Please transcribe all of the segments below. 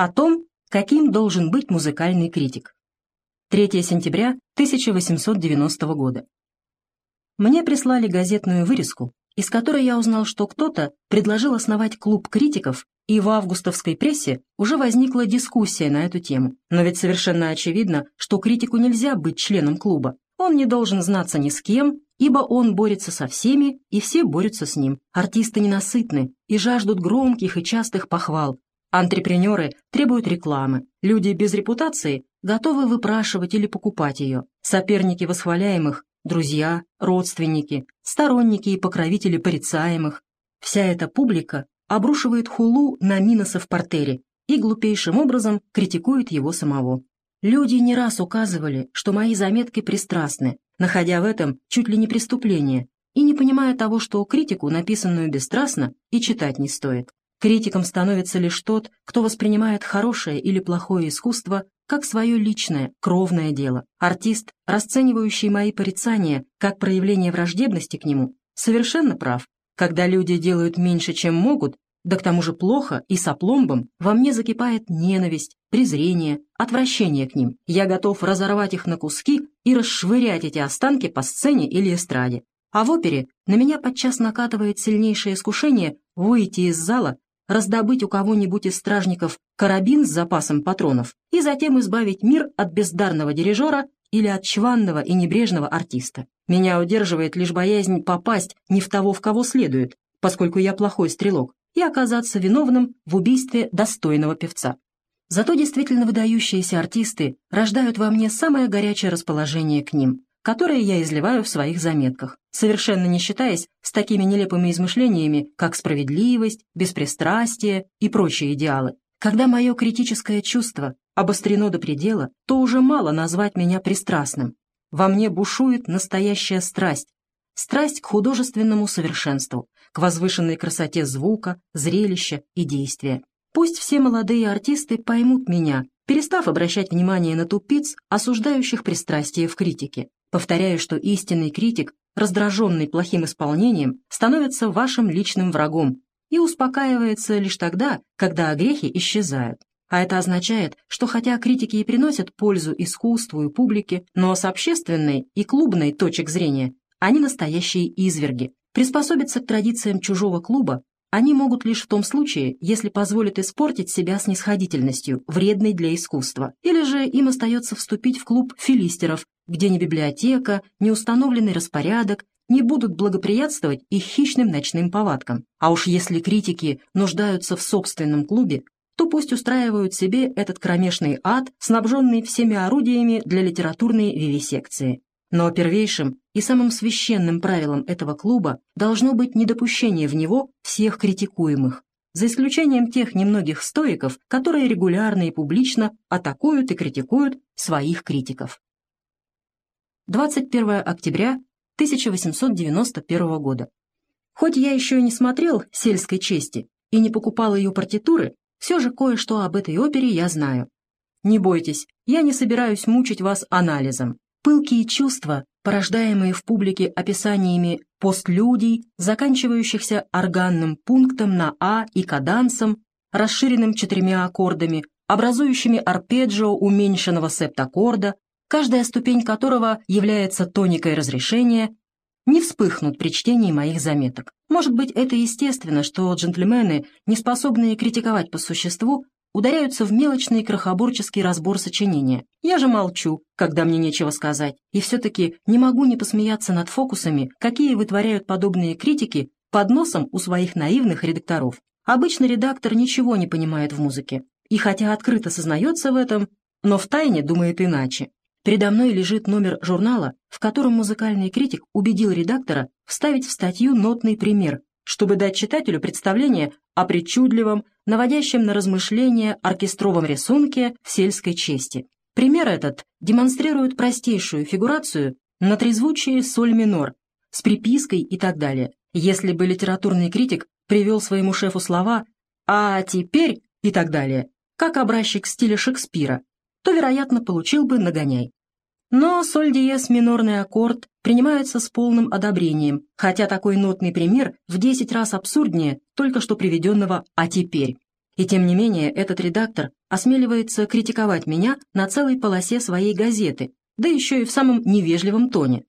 О том, каким должен быть музыкальный критик. 3 сентября 1890 года. Мне прислали газетную вырезку, из которой я узнал, что кто-то предложил основать клуб критиков, и в августовской прессе уже возникла дискуссия на эту тему. Но ведь совершенно очевидно, что критику нельзя быть членом клуба. Он не должен знаться ни с кем, ибо он борется со всеми, и все борются с ним. Артисты ненасытны и жаждут громких и частых похвал, Антрепренеры требуют рекламы, люди без репутации готовы выпрашивать или покупать ее, соперники восхваляемых, друзья, родственники, сторонники и покровители порицаемых. Вся эта публика обрушивает хулу на Миноса в портере и глупейшим образом критикует его самого. Люди не раз указывали, что мои заметки пристрастны, находя в этом чуть ли не преступление, и не понимая того, что критику, написанную бесстрастно, и читать не стоит. Критиком становится лишь тот, кто воспринимает хорошее или плохое искусство как свое личное, кровное дело. Артист, расценивающий мои порицания как проявление враждебности к нему, совершенно прав. Когда люди делают меньше, чем могут, да к тому же плохо и с опломбом, во мне закипает ненависть, презрение, отвращение к ним. Я готов разорвать их на куски и расшвырять эти останки по сцене или эстраде. А в опере на меня подчас накатывает сильнейшее искушение выйти из зала раздобыть у кого-нибудь из стражников карабин с запасом патронов и затем избавить мир от бездарного дирижера или от чванного и небрежного артиста. Меня удерживает лишь боязнь попасть не в того, в кого следует, поскольку я плохой стрелок, и оказаться виновным в убийстве достойного певца. Зато действительно выдающиеся артисты рождают во мне самое горячее расположение к ним которые я изливаю в своих заметках, совершенно не считаясь с такими нелепыми измышлениями, как справедливость, беспристрастие и прочие идеалы. Когда мое критическое чувство обострено до предела, то уже мало назвать меня пристрастным. Во мне бушует настоящая страсть, страсть к художественному совершенству, к возвышенной красоте звука, зрелища и действия. Пусть все молодые артисты поймут меня, перестав обращать внимание на тупиц, осуждающих пристрастие в критике. Повторяю, что истинный критик, раздраженный плохим исполнением, становится вашим личным врагом и успокаивается лишь тогда, когда огрехи исчезают. А это означает, что хотя критики и приносят пользу искусству и публике, но с общественной и клубной точек зрения они настоящие изверги. Приспособиться к традициям чужого клуба они могут лишь в том случае, если позволят испортить себя снисходительностью, вредной для искусства. Или же им остается вступить в клуб филистеров, где ни библиотека, ни установленный распорядок не будут благоприятствовать их хищным ночным повадкам. А уж если критики нуждаются в собственном клубе, то пусть устраивают себе этот кромешный ад, снабженный всеми орудиями для литературной вивисекции. Но первейшим и самым священным правилом этого клуба должно быть недопущение в него всех критикуемых, за исключением тех немногих стоиков, которые регулярно и публично атакуют и критикуют своих критиков. 21 октября 1891 года. Хоть я еще и не смотрел «Сельской чести» и не покупал ее партитуры, все же кое-что об этой опере я знаю. Не бойтесь, я не собираюсь мучить вас анализом. Пылкие чувства, порождаемые в публике описаниями постлюдий, заканчивающихся органным пунктом на А и кадансом, расширенным четырьмя аккордами, образующими арпеджио уменьшенного септаккорда, каждая ступень которого является тоникой разрешения, не вспыхнут при чтении моих заметок. Может быть, это естественно, что джентльмены, не способные критиковать по существу, ударяются в мелочный крохоборческий разбор сочинения. Я же молчу, когда мне нечего сказать, и все-таки не могу не посмеяться над фокусами, какие вытворяют подобные критики под носом у своих наивных редакторов. Обычно редактор ничего не понимает в музыке, и хотя открыто сознается в этом, но втайне думает иначе. Передо мной лежит номер журнала, в котором музыкальный критик убедил редактора вставить в статью нотный пример, чтобы дать читателю представление о причудливом, наводящем на размышления оркестровом рисунке в сельской чести. Пример этот демонстрирует простейшую фигурацию на трезвучие соль минор с припиской и так далее. Если бы литературный критик привел своему шефу слова «а теперь» и так далее, как образчик стиля Шекспира, то, вероятно, получил бы нагоняй. Но соль диез минорный аккорд принимается с полным одобрением, хотя такой нотный пример в 10 раз абсурднее только что приведенного «а теперь». И тем не менее этот редактор осмеливается критиковать меня на целой полосе своей газеты, да еще и в самом невежливом тоне.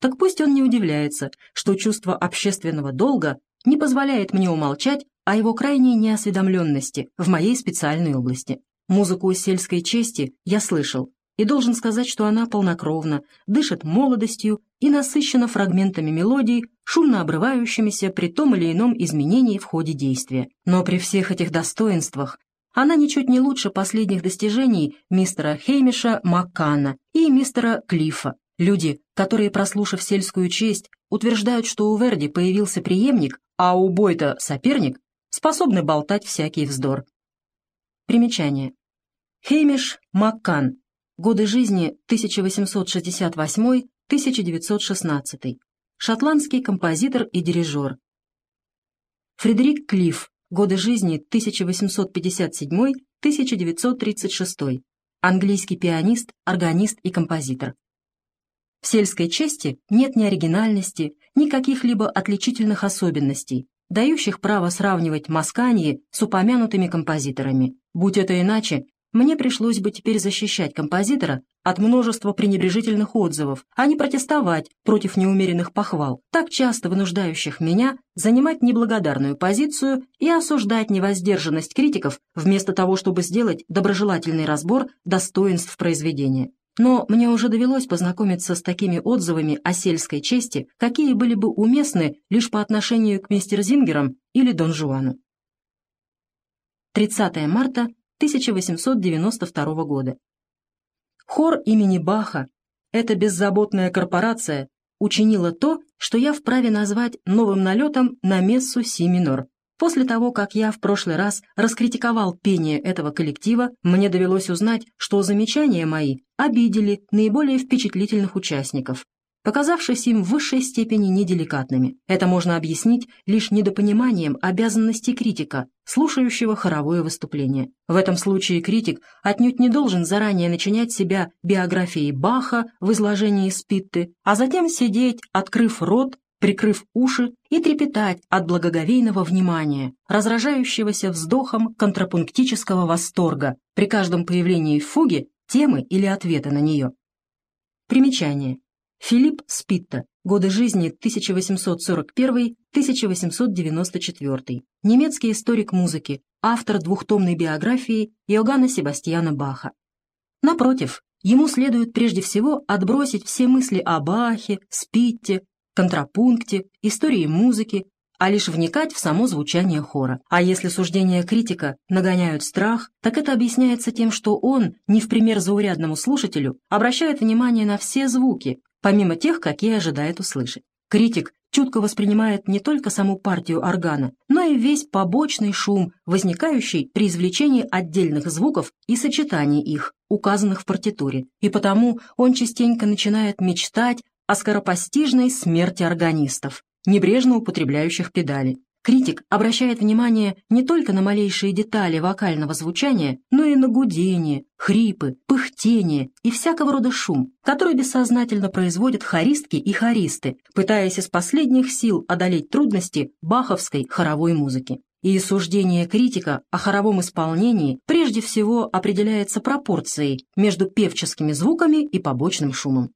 Так пусть он не удивляется, что чувство общественного долга не позволяет мне умолчать о его крайней неосведомленности в моей специальной области. Музыку сельской чести я слышал, и должен сказать, что она полнокровна, дышит молодостью и насыщена фрагментами мелодий, шумно обрывающимися при том или ином изменении в ходе действия. Но при всех этих достоинствах она ничуть не лучше последних достижений мистера Хеймиша Маккана и мистера Клиффа. Люди, которые, прослушав сельскую честь, утверждают, что у Верди появился преемник, а у Бойта соперник, способны болтать всякий вздор. Примечание. Хеймиш Маккан Годы жизни 1868-1916. Шотландский композитор и дирижер. Фредерик Клифф. Годы жизни 1857-1936. Английский пианист, органист и композитор. В сельской части нет ни оригинальности, ни каких-либо отличительных особенностей, дающих право сравнивать Масканьи с упомянутыми композиторами. Будь это иначе, мне пришлось бы теперь защищать композитора от множества пренебрежительных отзывов, а не протестовать против неумеренных похвал, так часто вынуждающих меня занимать неблагодарную позицию и осуждать невоздержанность критиков вместо того, чтобы сделать доброжелательный разбор достоинств произведения. Но мне уже довелось познакомиться с такими отзывами о сельской чести, какие были бы уместны лишь по отношению к мистер Зингерам или Дон Жуану. 30 марта 1892 года. Хор имени Баха, эта беззаботная корпорация, учинила то, что я вправе назвать новым налетом на мессу си минор. После того, как я в прошлый раз раскритиковал пение этого коллектива, мне довелось узнать, что замечания мои обидели наиболее впечатлительных участников показавшись им в высшей степени неделикатными. Это можно объяснить лишь недопониманием обязанностей критика, слушающего хоровое выступление. В этом случае критик отнюдь не должен заранее начинять себя биографией Баха в изложении Спитты, а затем сидеть, открыв рот, прикрыв уши и трепетать от благоговейного внимания, разражающегося вздохом контрапунктического восторга при каждом появлении фуги, темы или ответа на нее. Примечание. Филипп Спитта. Годы жизни 1841-1894. Немецкий историк музыки, автор двухтомной биографии Иоганна Себастьяна Баха. Напротив, ему следует прежде всего отбросить все мысли о Бахе, Спитте, контрапункте, истории музыки, а лишь вникать в само звучание хора. А если суждения критика нагоняют страх, так это объясняется тем, что он, не в пример заурядному слушателю, обращает внимание на все звуки, помимо тех, какие ожидает услышать. Критик чутко воспринимает не только саму партию органа, но и весь побочный шум, возникающий при извлечении отдельных звуков и сочетании их, указанных в партитуре, и потому он частенько начинает мечтать о скоропостижной смерти органистов, небрежно употребляющих педали. Критик обращает внимание не только на малейшие детали вокального звучания, но и на гудение, хрипы, пыхтение и всякого рода шум, который бессознательно производят хористки и хористы, пытаясь из последних сил одолеть трудности баховской хоровой музыки. И суждение критика о хоровом исполнении прежде всего определяется пропорцией между певческими звуками и побочным шумом.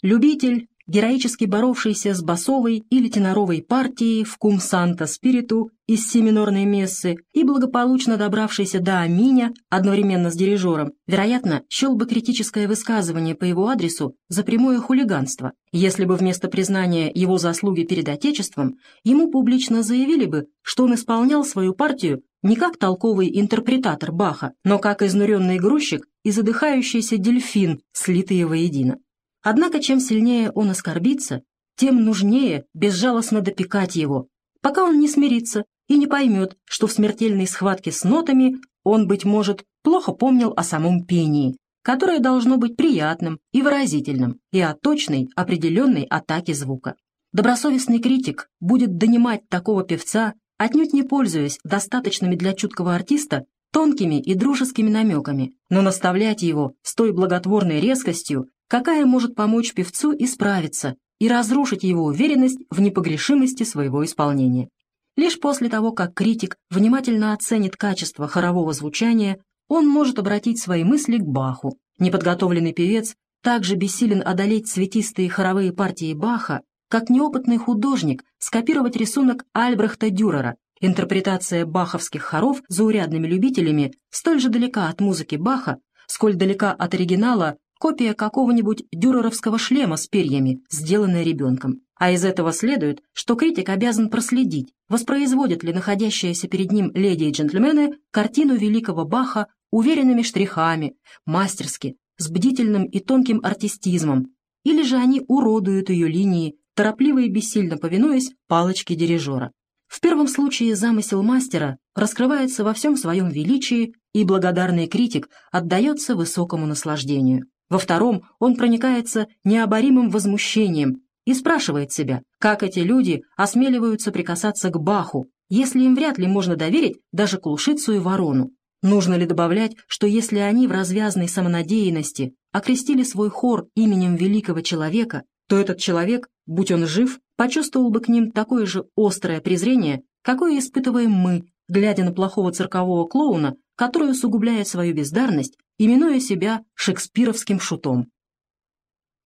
Любитель героически боровшийся с басовой или теноровой партией в кум санта спириту из семинорной мессы и благополучно добравшийся до аминя одновременно с дирижером, вероятно, счел бы критическое высказывание по его адресу за прямое хулиганство, если бы вместо признания его заслуги перед Отечеством ему публично заявили бы, что он исполнял свою партию не как толковый интерпретатор Баха, но как изнуренный грузчик и задыхающийся дельфин, слитые воедино. Однако чем сильнее он оскорбится, тем нужнее безжалостно допекать его, пока он не смирится и не поймет, что в смертельной схватке с нотами он, быть может, плохо помнил о самом пении, которое должно быть приятным и выразительным, и о точной, определенной атаке звука. Добросовестный критик будет донимать такого певца, отнюдь не пользуясь достаточными для чуткого артиста тонкими и дружескими намеками, но наставлять его с той благотворной резкостью, какая может помочь певцу исправиться и разрушить его уверенность в непогрешимости своего исполнения. Лишь после того, как критик внимательно оценит качество хорового звучания, он может обратить свои мысли к Баху. Неподготовленный певец также бессилен одолеть цветистые хоровые партии Баха, как неопытный художник скопировать рисунок Альбрехта Дюрера. Интерпретация баховских хоров заурядными любителями столь же далека от музыки Баха, сколь далека от оригинала копия какого-нибудь дюреровского шлема с перьями, сделанная ребенком. А из этого следует, что критик обязан проследить, воспроизводят ли находящиеся перед ним леди и джентльмены картину великого Баха уверенными штрихами, мастерски, с бдительным и тонким артистизмом, или же они уродуют ее линии, торопливо и бессильно повинуясь палочке дирижера. В первом случае замысел мастера раскрывается во всем своем величии, и благодарный критик отдается высокому наслаждению. Во втором он проникается необоримым возмущением и спрашивает себя, как эти люди осмеливаются прикасаться к Баху, если им вряд ли можно доверить даже Клушицу и Ворону. Нужно ли добавлять, что если они в развязной самонадеянности окрестили свой хор именем великого человека, то этот человек, будь он жив, почувствовал бы к ним такое же острое презрение, какое испытываем мы, глядя на плохого циркового клоуна, который усугубляет свою бездарность, именуя себя шекспировским шутом.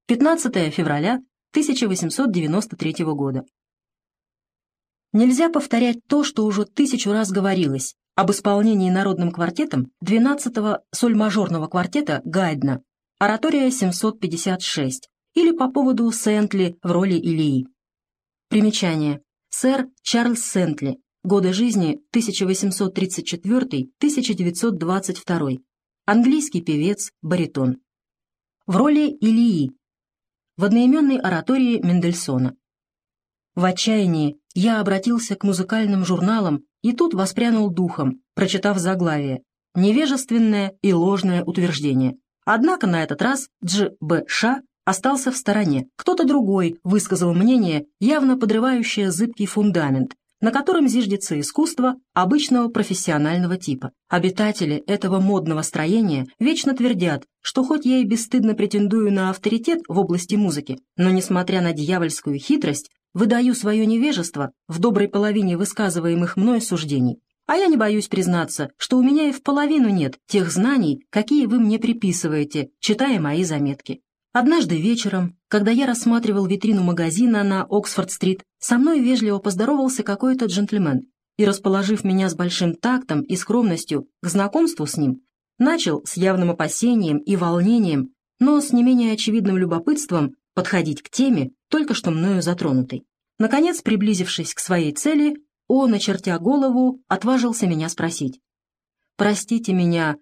15 февраля 1893 года. Нельзя повторять то, что уже тысячу раз говорилось об исполнении народным квартетом 12-го соль-мажорного квартета Гайдна, оратория 756, или по поводу Сентли в роли Илии. Примечание. Сэр Чарльз Сентли. Годы жизни 1834-1922. Английский певец, баритон. В роли Илии. В одноименной оратории Мендельсона. В отчаянии я обратился к музыкальным журналам и тут воспрянул духом, прочитав заглавие «Невежественное и ложное утверждение». Однако на этот раз Дж. Б. Ша остался в стороне. Кто-то другой высказал мнение, явно подрывающее зыбкий фундамент, на котором зиждется искусство обычного профессионального типа. Обитатели этого модного строения вечно твердят, что хоть я и бесстыдно претендую на авторитет в области музыки, но, несмотря на дьявольскую хитрость, выдаю свое невежество в доброй половине высказываемых мной суждений. А я не боюсь признаться, что у меня и в половину нет тех знаний, какие вы мне приписываете, читая мои заметки. Однажды вечером, когда я рассматривал витрину магазина на Оксфорд-стрит, со мной вежливо поздоровался какой-то джентльмен и, расположив меня с большим тактом и скромностью к знакомству с ним, начал с явным опасением и волнением, но с не менее очевидным любопытством подходить к теме, только что мною затронутой. Наконец, приблизившись к своей цели, он, очертя голову, отважился меня спросить. «Простите меня,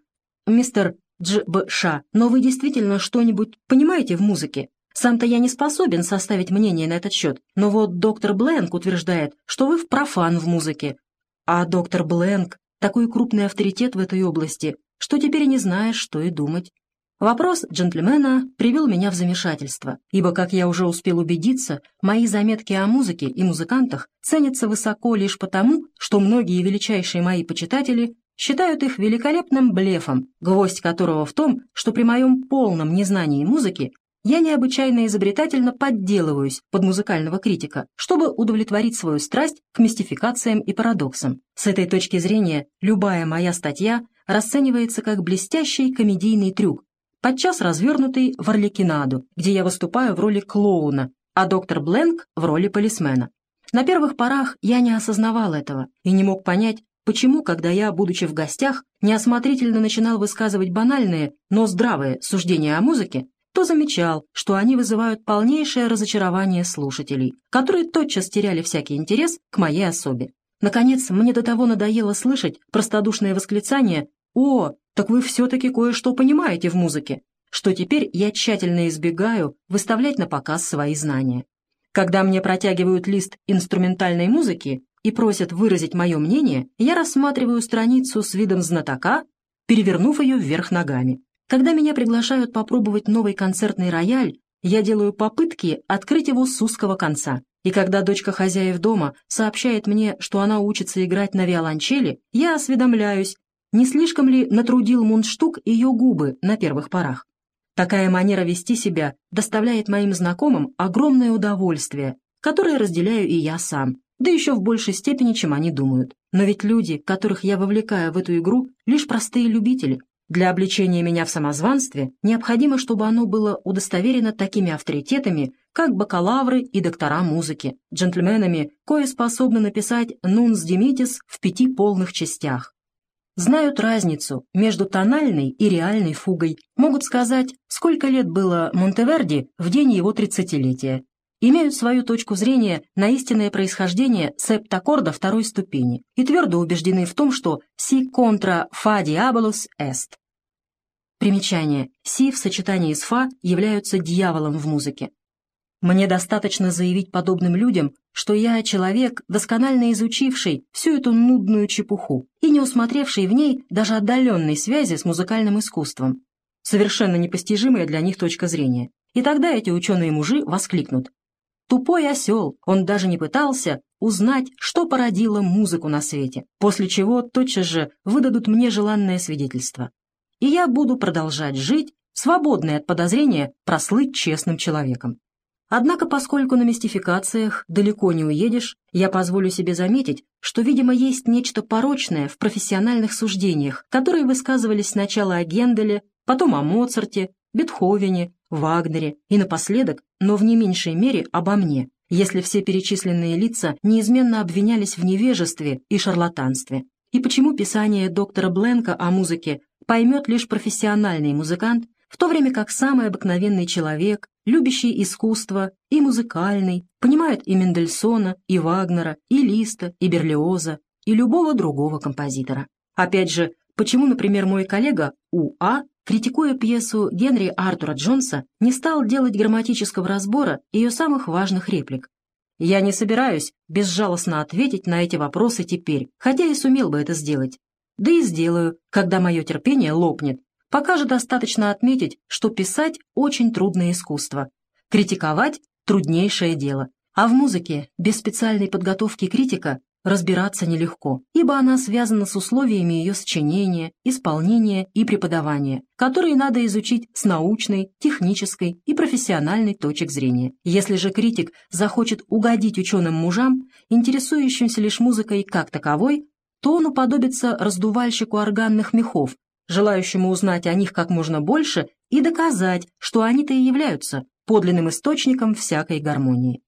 мистер Дж. Б. Ша, но вы действительно что-нибудь понимаете в музыке? Сам-то я не способен составить мнение на этот счет, но вот доктор Бленк утверждает, что вы в профан в музыке. А доктор Бленк — такой крупный авторитет в этой области, что теперь не знаешь, что и думать. Вопрос джентльмена привел меня в замешательство, ибо, как я уже успел убедиться, мои заметки о музыке и музыкантах ценятся высоко лишь потому, что многие величайшие мои почитатели считают их великолепным блефом, гвоздь которого в том, что при моем полном незнании музыки я необычайно изобретательно подделываюсь под музыкального критика, чтобы удовлетворить свою страсть к мистификациям и парадоксам. С этой точки зрения любая моя статья расценивается как блестящий комедийный трюк, подчас развернутый в Орликинаду, где я выступаю в роли клоуна, а доктор Бленк в роли полисмена. На первых порах я не осознавал этого и не мог понять, Почему, когда я, будучи в гостях, неосмотрительно начинал высказывать банальные, но здравые суждения о музыке, то замечал, что они вызывают полнейшее разочарование слушателей, которые тотчас теряли всякий интерес к моей особе. Наконец, мне до того надоело слышать простодушное восклицание «О, так вы все-таки кое-что понимаете в музыке», что теперь я тщательно избегаю выставлять на показ свои знания. Когда мне протягивают лист инструментальной музыки, и просят выразить мое мнение, я рассматриваю страницу с видом знатока, перевернув ее вверх ногами. Когда меня приглашают попробовать новый концертный рояль, я делаю попытки открыть его с узкого конца. И когда дочка хозяев дома сообщает мне, что она учится играть на виолончели, я осведомляюсь, не слишком ли натрудил мундштук ее губы на первых порах. Такая манера вести себя доставляет моим знакомым огромное удовольствие, которое разделяю и я сам да еще в большей степени, чем они думают. Но ведь люди, которых я вовлекаю в эту игру, лишь простые любители. Для обличения меня в самозванстве необходимо, чтобы оно было удостоверено такими авторитетами, как бакалавры и доктора музыки, джентльменами, кое способны написать «Нунс Демитис» в пяти полных частях. Знают разницу между тональной и реальной фугой, могут сказать, сколько лет было Монтеверди в день его тридцатилетия, имеют свою точку зрения на истинное происхождение септаккорда второй ступени и твердо убеждены в том, что «си контра фа диаболус эст». Примечание. «Си» в сочетании с «фа» являются дьяволом в музыке. Мне достаточно заявить подобным людям, что я человек, досконально изучивший всю эту нудную чепуху и не усмотревший в ней даже отдаленной связи с музыкальным искусством. Совершенно непостижимая для них точка зрения. И тогда эти ученые-мужи воскликнут. Тупой осел, он даже не пытался узнать, что породило музыку на свете, после чего тотчас же выдадут мне желанное свидетельство. И я буду продолжать жить, свободный от подозрения прослыть честным человеком. Однако, поскольку на мистификациях далеко не уедешь, я позволю себе заметить, что, видимо, есть нечто порочное в профессиональных суждениях, которые высказывались сначала о Генделе, потом о Моцарте, Бетховене, Вагнере и напоследок, но в не меньшей мере обо мне, если все перечисленные лица неизменно обвинялись в невежестве и шарлатанстве. И почему писание доктора Бленка о музыке поймет лишь профессиональный музыкант, в то время как самый обыкновенный человек, любящий искусство и музыкальный, понимает и Мендельсона, и Вагнера, и Листа, и Берлиоза, и любого другого композитора. Опять же, почему, например, мой коллега У.А., критикуя пьесу Генри Артура Джонса, не стал делать грамматического разбора ее самых важных реплик. Я не собираюсь безжалостно ответить на эти вопросы теперь, хотя и сумел бы это сделать. Да и сделаю, когда мое терпение лопнет, Пока же достаточно отметить, что писать очень трудное искусство, критиковать – труднейшее дело, а в музыке без специальной подготовки критика разбираться нелегко, ибо она связана с условиями ее сочинения, исполнения и преподавания, которые надо изучить с научной, технической и профессиональной точек зрения. Если же критик захочет угодить ученым мужам, интересующимся лишь музыкой как таковой, то он уподобится раздувальщику органных мехов, желающему узнать о них как можно больше и доказать, что они-то и являются подлинным источником всякой гармонии.